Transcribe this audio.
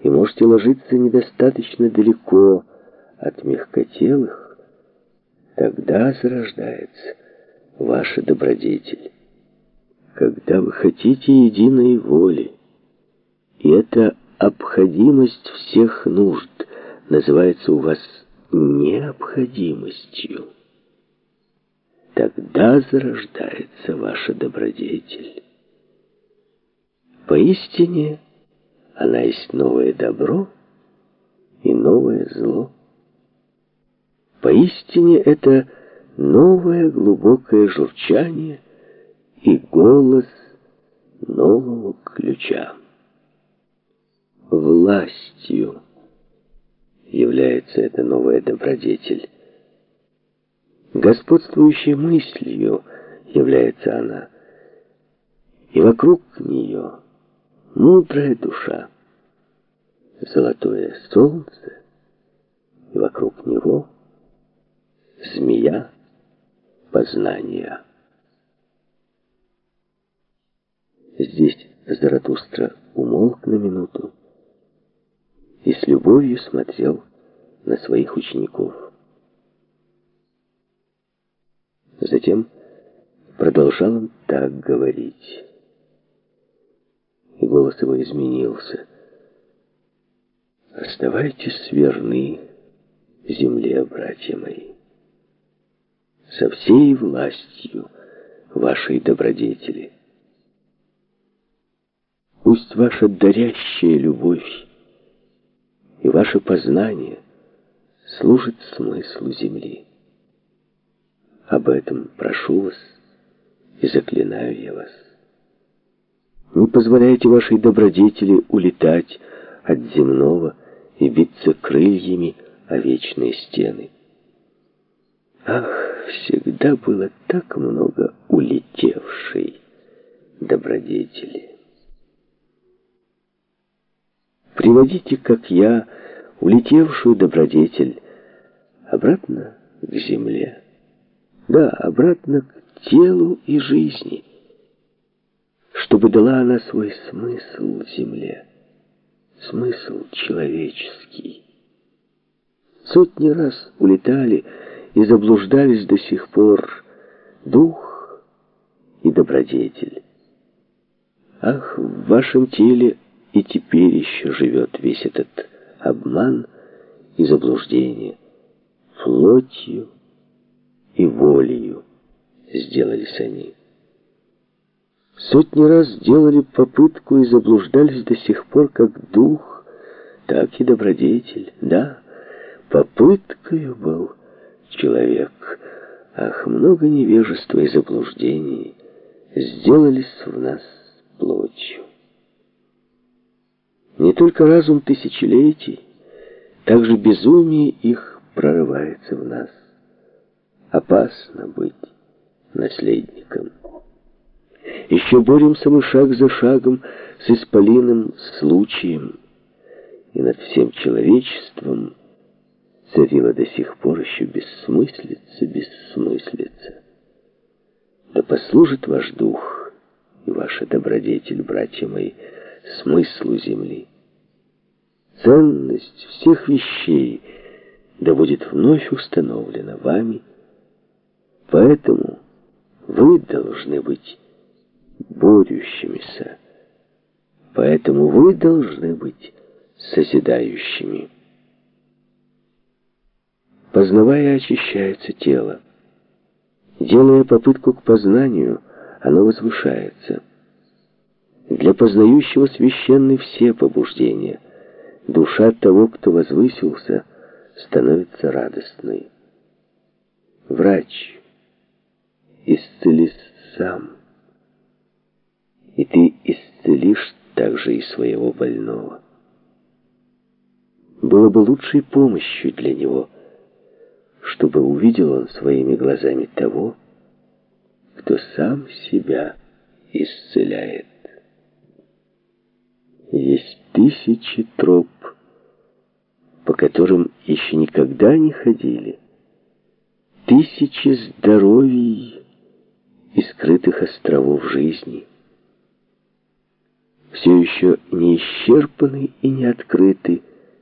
и можете ложиться недостаточно далеко от мягкотелых, тогда зарождается ваша добродетель. Когда вы хотите единой воли, и эта обходимость всех нужд называется у вас необходимостью, тогда зарождается ваша добродетель. Поистине, она есть новое добро и новое зло. Поистине это новое глубокое журчание и голос нового ключа. Властью является эта новая добродетель. Господствующей мыслью является она. И вокруг нее мудрая душа, золотое солнце, и вокруг него змея познания. Здесь Заратустра умолк на минуту и с любовью смотрел на своих учеников. Затем продолжал он так говорить и голос его изменился. «Оставайтесь верны земле, братья мои, со всей властью вашей добродетели. Пусть ваша дарящая любовь и ваше познание служит смыслу земли. Об этом прошу вас и заклинаю я вас. Не позволяйте вашей добродетели улетать от земного и биться крыльями о вечные стены. Ах, всегда было так много улетевшей добродетели. Приводите, как я, улетевшую добродетель обратно к земле. Да, обратно к телу и жизни чтобы дала она свой смысл земле, смысл человеческий. Сотни раз улетали и заблуждались до сих пор дух и добродетель. Ах, в вашем теле и теперь еще живет весь этот обман и заблуждение. Плотью и волею сделались они. Сотни раз делали попытку и заблуждались до сих пор как дух, так и добродетель. Да, попыткою был человек. Ах, много невежества и заблуждений сделались в нас плотью. Не только разум тысячелетий, также безумие их прорывается в нас. Опасно быть наследником. Еще боремся мы шаг за шагом с исполиным случаем. И над всем человечеством царила до сих пор еще бессмыслица, бессмыслица. Да послужит ваш дух и ваша добродетель, братья мои, смыслу земли. Ценность всех вещей да будет вновь установлена вами, поэтому вы должны быть борющимися. Поэтому вы должны быть созидающими. Познавая, очищается тело. Делая попытку к познанию, оно возвышается. Для познающего священны все побуждения. Душа того, кто возвысился, становится радостной. Врач, исцелись сам и ты исцелишь также и своего больного. Было бы лучшей помощью для него, чтобы увидел он своими глазами того, кто сам себя исцеляет. Есть тысячи троп, по которым еще никогда не ходили, тысячи здоровий и скрытых островов жизни — все еще не исчерпаны и не открыты,